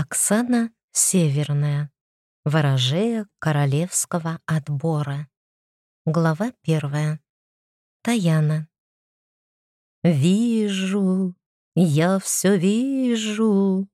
Оксана Северная. Ворожея королевского отбора. Глава первая. Таяна. «Вижу, я все вижу!»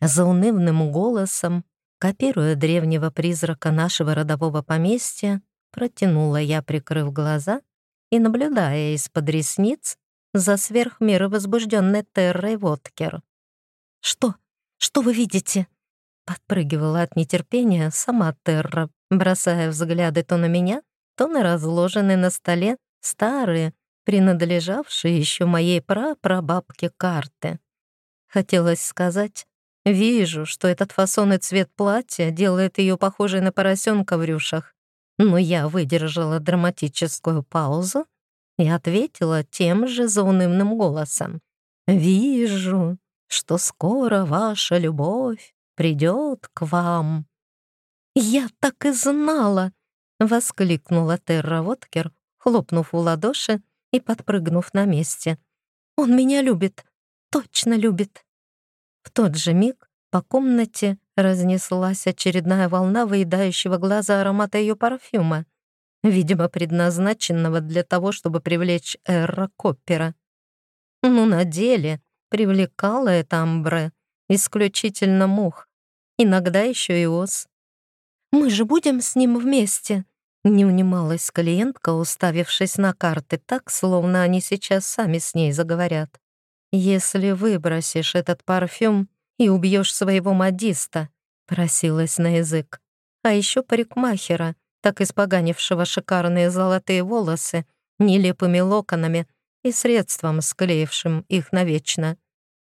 За унывным голосом, копируя древнего призрака нашего родового поместья, протянула я, прикрыв глаза и наблюдая из-под ресниц за сверхмеры возбужденной Террой Воткер. «Что? Что вы видите?» Подпрыгивала от нетерпения сама Терра, бросая взгляды то на меня, то на разложенные на столе старые, принадлежавшие еще моей прапрабабке карты. Хотелось сказать, вижу, что этот фасон и цвет платья делает ее похожей на поросенка в рюшах, но я выдержала драматическую паузу и ответила тем же заунывным голосом. «Вижу, что скоро ваша любовь придет к вам». «Я так и знала!» — воскликнула Терра Воткер, хлопнув в ладоши и подпрыгнув на месте. «Он меня любит, точно любит!» В тот же миг по комнате разнеслась очередная волна выедающего глаза аромата ее парфюма, видимо, предназначенного для того, чтобы привлечь Эрра Коппера. Ну, на деле привлекала это амбре исключительно мух, иногда еще и ос. «Мы же будем с ним вместе», — не унималась клиентка, уставившись на карты так, словно они сейчас сами с ней заговорят. «Если выбросишь этот парфюм и убьешь своего модиста», — просилась на язык, «а еще парикмахера, так испоганившего шикарные золотые волосы, нелепыми локонами и средством, склеившим их навечно».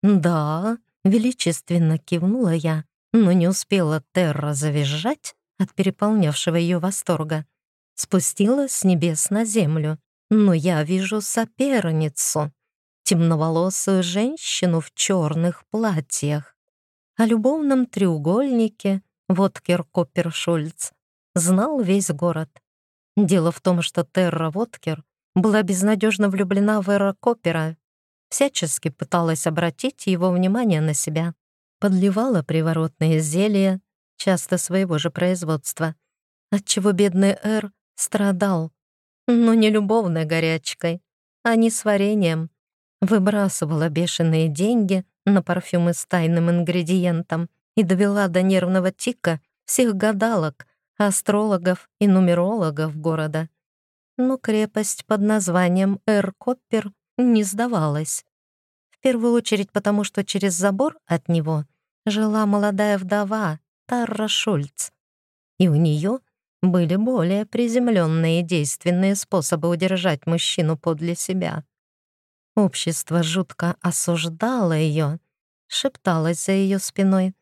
«Да», — величественно кивнула я, но не успела Терра завизжать от переполнявшего ее восторга. Спустилась с небес на землю, но я вижу соперницу, темноволосую женщину в черных платьях. О любовном треугольнике Воткер Коппершульц знал весь город. Дело в том, что Терра Воткер была безнадежно влюблена в Эра Коппера, всячески пыталась обратить его внимание на себя подливала приворотные зелья, часто своего же производства, отчего бедный Эр страдал, но не любовной горячкой, а не с вареньем. Выбрасывала бешеные деньги на парфюмы с тайным ингредиентом и довела до нервного тика всех гадалок, астрологов и нумерологов города. Но крепость под названием Эр-Коппер не сдавалась. В первую очередь потому, что через забор от него жила молодая вдова Тарра Шульц, и у нее были более приземленные и действенные способы удержать мужчину подле себя. Общество жутко осуждало ее, шепталось за ее спиной,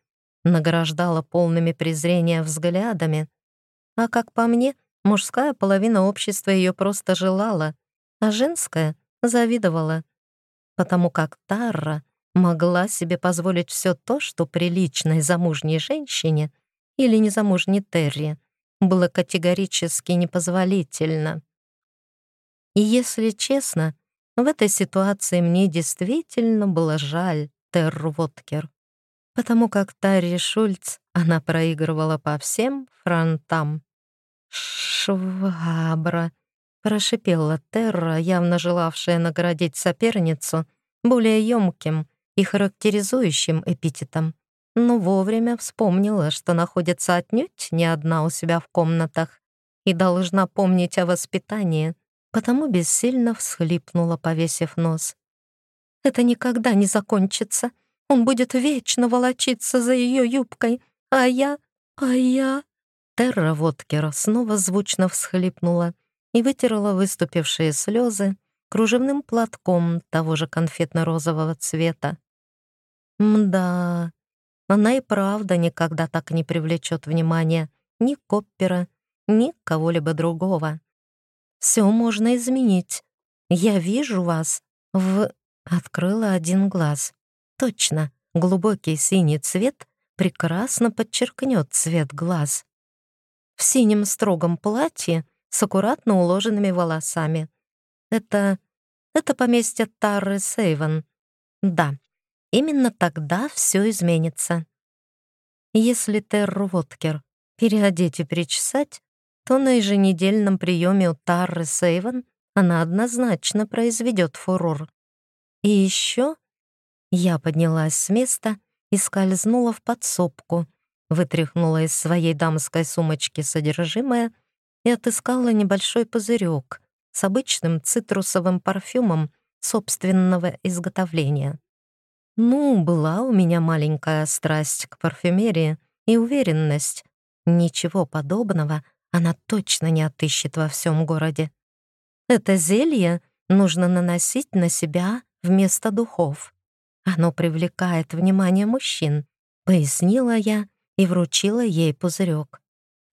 награждало полными презрения взглядами, а, как по мне, мужская половина общества ее просто желала, а женская завидовала, потому как Тарра могла себе позволить все то, что приличной замужней женщине или незамужней Терри было категорически непозволительно. И если честно, в этой ситуации мне действительно было жаль Терру Воткер, потому как Тарри Шульц она проигрывала по всем фронтам. «Швабра!» — прошипела Терра, явно желавшая наградить соперницу более ёмким, и характеризующим эпитетом, но вовремя вспомнила, что находится отнюдь не одна у себя в комнатах и должна помнить о воспитании, потому бессильно всхлипнула, повесив нос. «Это никогда не закончится. Он будет вечно волочиться за ее юбкой, а я... а я...» Терра Воткера снова звучно всхлипнула и вытерла выступившие слезы кружевным платком того же конфетно-розового цвета. Мда, она и правда никогда так не привлечет внимания ни Коппера, ни кого-либо другого. Все можно изменить. Я вижу вас в... Открыла один глаз. Точно, глубокий синий цвет прекрасно подчеркнет цвет глаз. В синем строгом платье с аккуратно уложенными волосами. Это... это поместье Тарры Сейвен. Да, Именно тогда все изменится. Если Терру Воткер переодеть и причесать, то на еженедельном приеме у Тарры Сейвен она однозначно произведет фурор. И еще я поднялась с места и скользнула в подсобку, вытряхнула из своей дамской сумочки содержимое и отыскала небольшой пузырек с обычным цитрусовым парфюмом собственного изготовления. Ну, была у меня маленькая страсть к парфюмерии и уверенность. Ничего подобного она точно не отыщет во всем городе. Это зелье нужно наносить на себя вместо духов. Оно привлекает внимание мужчин, пояснила я и вручила ей пузырек.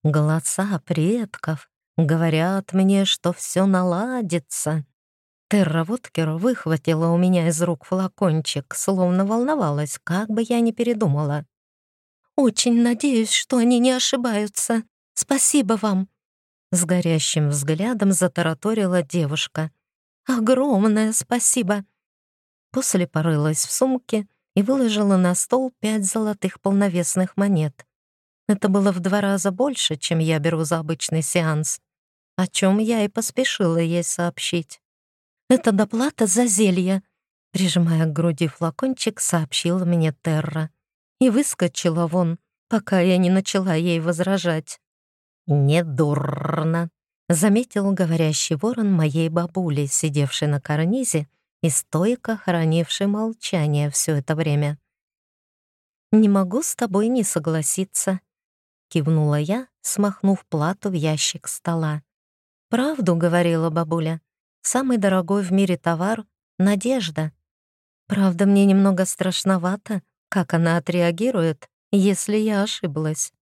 Голоса предков говорят мне, что все наладится. Терра Воткер выхватила у меня из рук флакончик, словно волновалась, как бы я ни передумала. «Очень надеюсь, что они не ошибаются. Спасибо вам!» С горящим взглядом затараторила девушка. «Огромное спасибо!» После порылась в сумке и выложила на стол пять золотых полновесных монет. Это было в два раза больше, чем я беру за обычный сеанс, о чем я и поспешила ей сообщить. «Это доплата за зелье», — прижимая к груди флакончик, сообщила мне Терра. И выскочила вон, пока я не начала ей возражать. «Недурно», — заметил говорящий ворон моей бабули, сидевшей на карнизе и стойко хранивший молчание все это время. «Не могу с тобой не согласиться», — кивнула я, смахнув плату в ящик стола. «Правду», — говорила бабуля. Самый дорогой в мире товар — надежда. Правда, мне немного страшновато, как она отреагирует, если я ошиблась.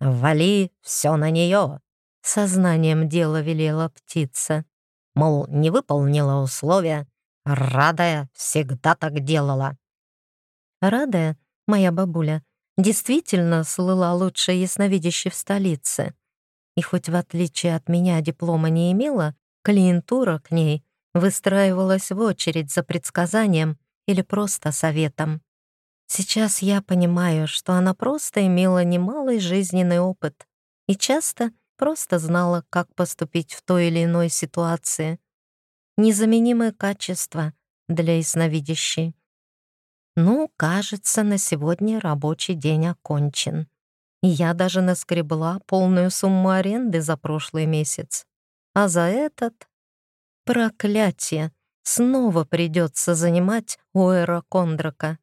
«Вали все на нее», — сознанием дела велела птица. Мол, не выполнила условия, Радая всегда так делала. Радая, моя бабуля, действительно слыла лучшей ясновидящей в столице. И хоть в отличие от меня диплома не имела, Клиентура к ней выстраивалась в очередь за предсказанием или просто советом. Сейчас я понимаю, что она просто имела немалый жизненный опыт и часто просто знала, как поступить в той или иной ситуации. Незаменимое качество для ясновидящей. Ну, кажется, на сегодня рабочий день окончен. И я даже наскребла полную сумму аренды за прошлый месяц. А за этот... Проклятие! Снова придется занимать у Эра Кондрака.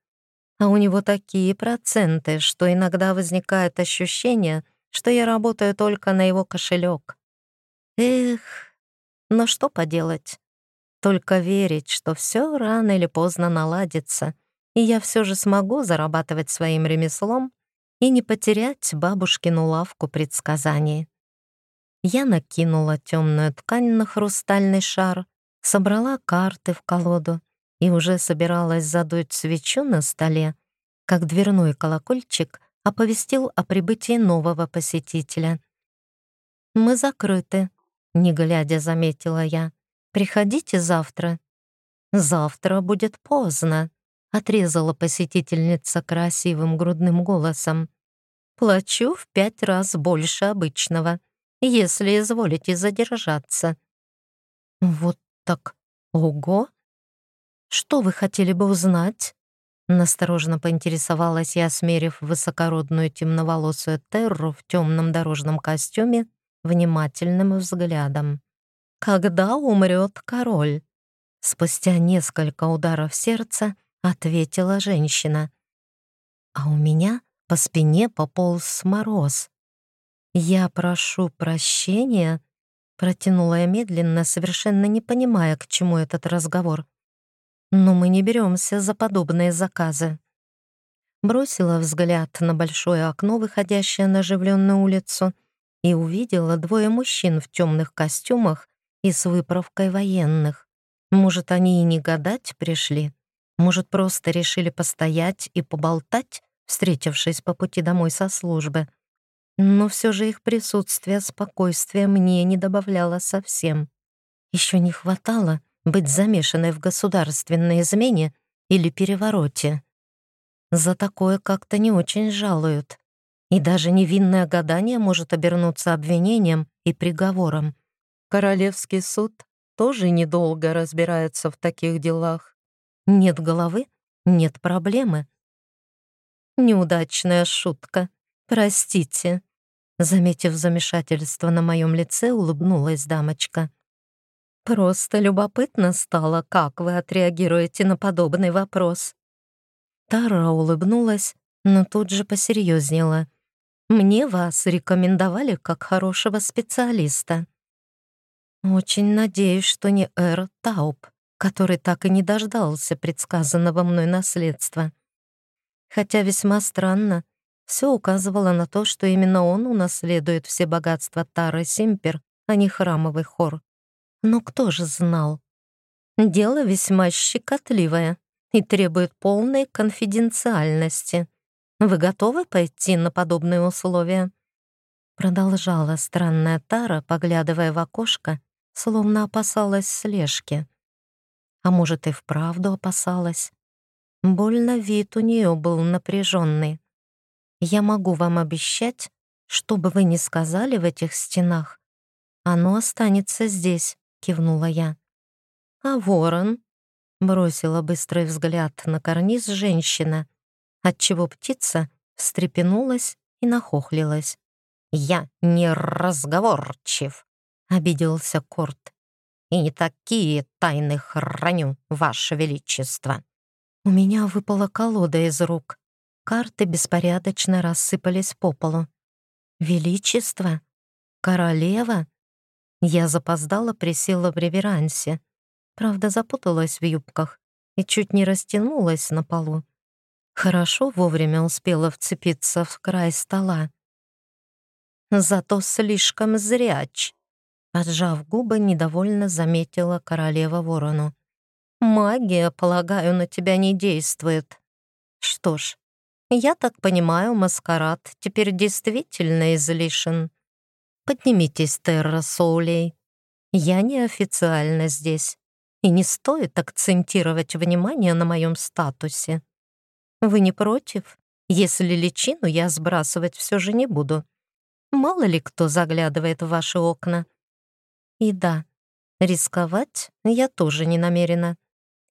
А у него такие проценты, что иногда возникает ощущение, что я работаю только на его кошелек. Эх, но что поделать? Только верить, что все рано или поздно наладится, и я все же смогу зарабатывать своим ремеслом и не потерять бабушкину лавку предсказаний. Я накинула темную ткань на хрустальный шар, собрала карты в колоду и уже собиралась задуть свечу на столе, как дверной колокольчик оповестил о прибытии нового посетителя. «Мы закрыты», — не глядя заметила я. «Приходите завтра». «Завтра будет поздно», — отрезала посетительница красивым грудным голосом. «Плачу в пять раз больше обычного» если изволите задержаться». «Вот так. Ого! Что вы хотели бы узнать?» Настороженно поинтересовалась я, смерив высокородную темноволосую Терру в темном дорожном костюме внимательным взглядом. «Когда умрет король?» Спустя несколько ударов сердца ответила женщина. А у меня по спине пополз мороз. «Я прошу прощения», — протянула я медленно, совершенно не понимая, к чему этот разговор. «Но мы не беремся за подобные заказы». Бросила взгляд на большое окно, выходящее на оживленную улицу, и увидела двое мужчин в темных костюмах и с выправкой военных. Может, они и не гадать пришли? Может, просто решили постоять и поболтать, встретившись по пути домой со службы? Но все же их присутствие спокойствия мне не добавляло совсем. Еще не хватало быть замешанной в государственной измене или перевороте. За такое как-то не очень жалуют, И даже невинное гадание может обернуться обвинением и приговором. Королевский суд тоже недолго разбирается в таких делах. Нет головы — нет проблемы. Неудачная шутка. Простите. Заметив замешательство на моем лице, улыбнулась дамочка. Просто любопытно стало, как вы отреагируете на подобный вопрос. Тара улыбнулась, но тут же посерьезнела. Мне вас рекомендовали как хорошего специалиста. Очень надеюсь, что не Эр Тауп, который так и не дождался предсказанного мной наследства. Хотя весьма странно, все указывало на то, что именно он унаследует все богатства Тары Симпер, а не храмовый хор. Но кто же знал? Дело весьма щекотливое и требует полной конфиденциальности. Вы готовы пойти на подобные условия?» Продолжала странная Тара, поглядывая в окошко словно опасалась слежки. А может, и вправду опасалась. Больно вид у нее был напряженный. Я могу вам обещать, что бы вы ни сказали в этих стенах, оно останется здесь, кивнула я. А ворон? Бросила быстрый взгляд на карниз женщина, отчего птица встрепенулась и нахохлилась. «Я не разговорчив», обиделся Корт. «И не такие тайны храню, Ваше Величество!» У меня выпала колода из рук. Карты беспорядочно рассыпались по полу. «Величество? Королева?» Я запоздала, присела в реверансе. Правда, запуталась в юбках и чуть не растянулась на полу. Хорошо вовремя успела вцепиться в край стола. Зато слишком зряч, Поджав губы, недовольно заметила королева ворону. «Магия, полагаю, на тебя не действует. Что ж, я так понимаю, маскарад теперь действительно излишен. Поднимитесь, Терра Соулей. Я неофициально здесь, и не стоит акцентировать внимание на моем статусе. Вы не против, если личину я сбрасывать все же не буду? Мало ли кто заглядывает в ваши окна. И да, рисковать я тоже не намерена.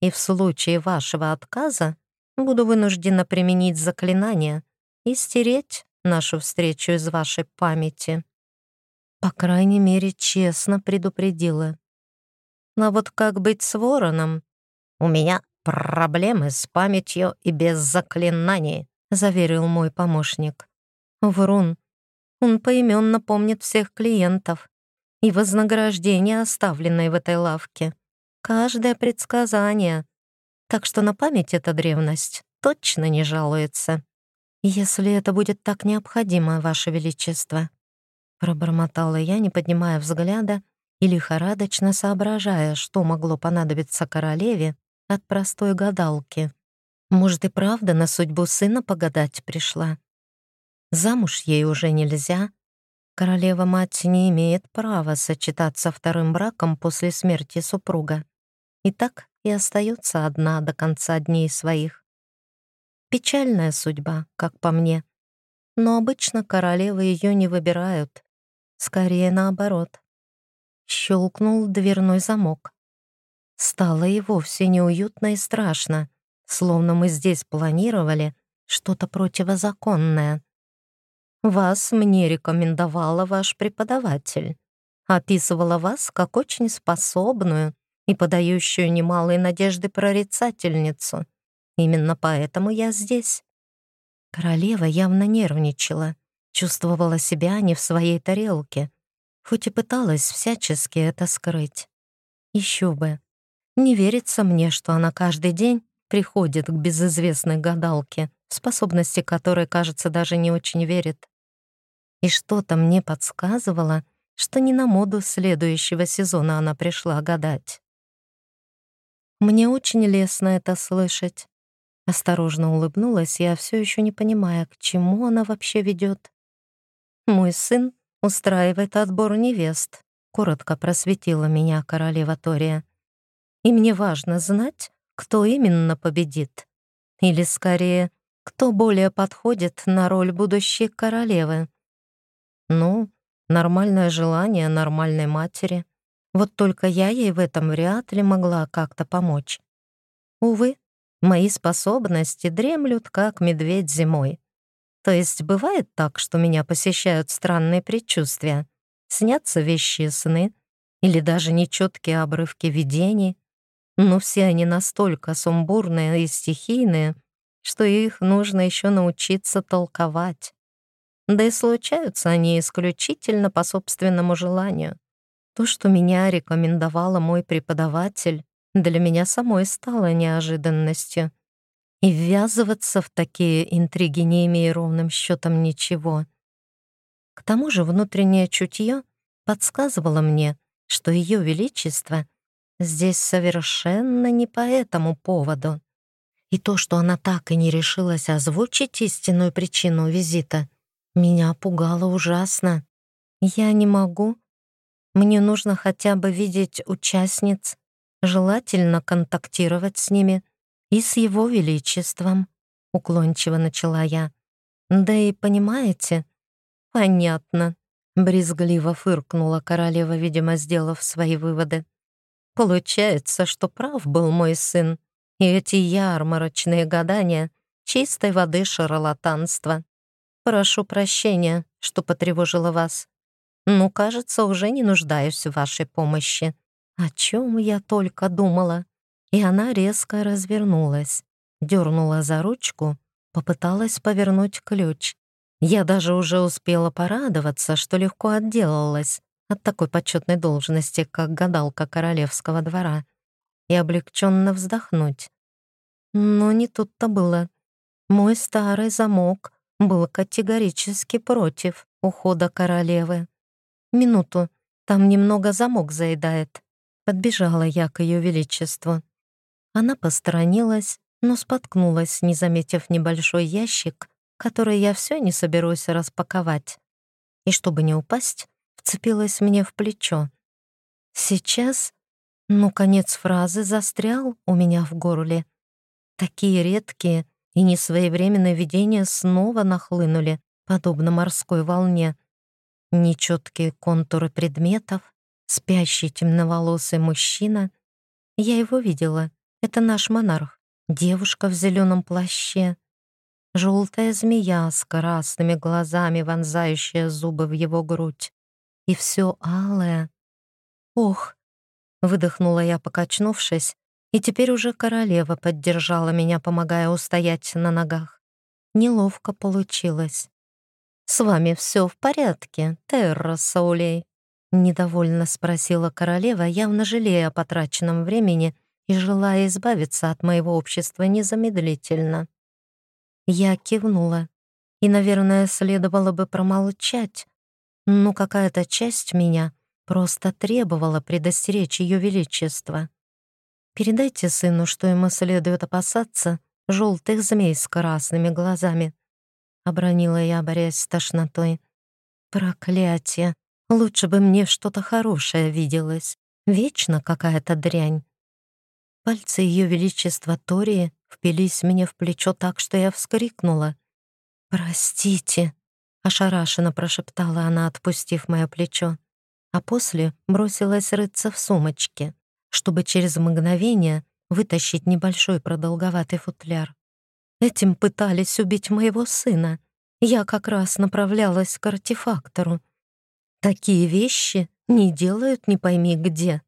И в случае вашего отказа буду вынуждена применить заклинание и стереть нашу встречу из вашей памяти. По крайней мере, честно предупредила. А вот как быть с вороном? У меня проблемы с памятью и без заклинаний, заверил мой помощник. Врун. Он поименно помнит всех клиентов и вознаграждение, оставленное в этой лавке. Каждое предсказание. Так что на память эта древность точно не жалуется. «Если это будет так необходимо, Ваше Величество», пробормотала я, не поднимая взгляда и лихорадочно соображая, что могло понадобиться королеве от простой гадалки. Может, и правда на судьбу сына погадать пришла? Замуж ей уже нельзя, Королева-мать не имеет права сочетаться вторым браком после смерти супруга. И так и остается одна до конца дней своих. Печальная судьба, как по мне. Но обычно королевы ее не выбирают. Скорее наоборот. Щелкнул дверной замок. Стало и вовсе неуютно и страшно, словно мы здесь планировали что-то противозаконное. Вас мне рекомендовала ваш преподаватель. Описывала вас как очень способную и подающую немалые надежды прорицательницу. Именно поэтому я здесь. Королева явно нервничала, чувствовала себя не в своей тарелке, хоть и пыталась всячески это скрыть. Еще бы. Не верится мне, что она каждый день приходит к безызвестной гадалке, в способности которой, кажется, даже не очень верит. И что-то мне подсказывало, что не на моду следующего сезона она пришла гадать. Мне очень лестно это слышать. Осторожно улыбнулась я, все еще не понимая, к чему она вообще ведет. Мой сын устраивает отбор невест, коротко просветила меня королева Тория. И мне важно знать, кто именно победит. Или, скорее, кто более подходит на роль будущей королевы. Ну, нормальное желание нормальной матери. Вот только я ей в этом вряд ли могла как-то помочь. Увы, мои способности дремлют, как медведь зимой. То есть бывает так, что меня посещают странные предчувствия, снятся вещи сны, или даже нечеткие обрывки видений, но все они настолько сумбурные и стихийные, что их нужно еще научиться толковать. Да и случаются они исключительно по собственному желанию. То, что меня рекомендовала мой преподаватель, для меня самой стало неожиданностью. И ввязываться в такие интриги, не имея ровным счетом ничего. К тому же внутреннее чутье подсказывало мне, что Ее Величество здесь совершенно не по этому поводу. И то, что она так и не решилась озвучить истинную причину визита, меня пугало ужасно. Я не могу. Мне нужно хотя бы видеть участниц, желательно контактировать с ними и с его величеством, уклончиво начала я. Да и понимаете? Понятно. Брезгливо фыркнула королева, видимо, сделав свои выводы. Получается, что прав был мой сын, и эти ярмарочные гадания — чистой воды шарлатанство. Прошу прощения, что потревожила вас. Ну, кажется, уже не нуждаюсь в вашей помощи. О чем я только думала. И она резко развернулась, дернула за ручку, попыталась повернуть ключ. Я даже уже успела порадоваться, что легко отделалась от такой почетной должности, как гадалка королевского двора, и облегченно вздохнуть. Но не тут-то было. Мой старый замок был категорически против ухода королевы. «Минуту, там немного замок заедает». Подбежала я к ее величеству. Она посторонилась, но споткнулась, не заметив небольшой ящик, который я все не соберусь распаковать. И чтобы не упасть, вцепилась мне в плечо. Сейчас, ну, конец фразы застрял у меня в горле. Такие редкие и несвоевременные видения снова нахлынули, подобно морской волне. Нечеткие контуры предметов, спящий темноволосый мужчина. Я его видела. Это наш монарх. Девушка в зеленом плаще, желтая змея с красными глазами, вонзающая зубы в его грудь. И все алое. «Ох!» — выдохнула я, покачнувшись, и теперь уже королева поддержала меня, помогая устоять на ногах. Неловко получилось. «С вами все в порядке, Терра Саулей?» — недовольно спросила королева, явно жалея о потраченном времени и желая избавиться от моего общества незамедлительно. Я кивнула. И, наверное, следовало бы промолчать, но какая-то часть меня просто требовала предостеречь Ее Величество. Передайте сыну, что ему следует опасаться желтых змей с красными глазами. Обронила я, борясь с тошнотой. Проклятие! Лучше бы мне что-то хорошее виделось. Вечно какая-то дрянь. Пальцы Ее Величества Тории впились мне в плечо так, что я вскрикнула. «Простите», — ошарашенно прошептала она, отпустив мое плечо, а после бросилась рыться в сумочке, чтобы через мгновение вытащить небольшой продолговатый футляр. Этим пытались убить моего сына. Я как раз направлялась к артефактору. Такие вещи не делают не пойми где.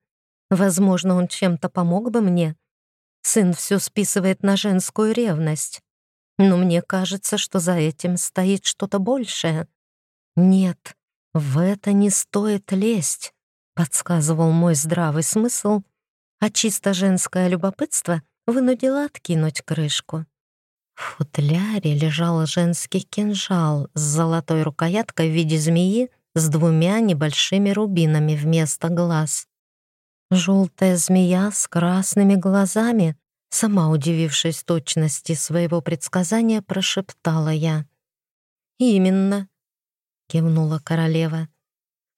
Возможно, он чем-то помог бы мне, Сын все списывает на женскую ревность. Но мне кажется, что за этим стоит что-то большее. Нет, в это не стоит лезть, подсказывал мой здравый смысл, а чисто женское любопытство вынудило откинуть крышку. В футляре лежал женский кинжал с золотой рукояткой в виде змеи с двумя небольшими рубинами вместо глаз. Желтая змея с красными глазами, сама удивившись точности своего предсказания, прошептала я. «Именно», — кивнула королева.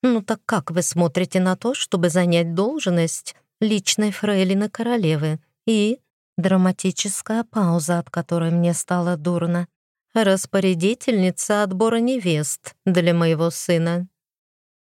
«Ну так как вы смотрите на то, чтобы занять должность личной фрейлины королевы и Драматическая пауза, от которой мне стало дурно. Распорядительница отбора невест для моего сына.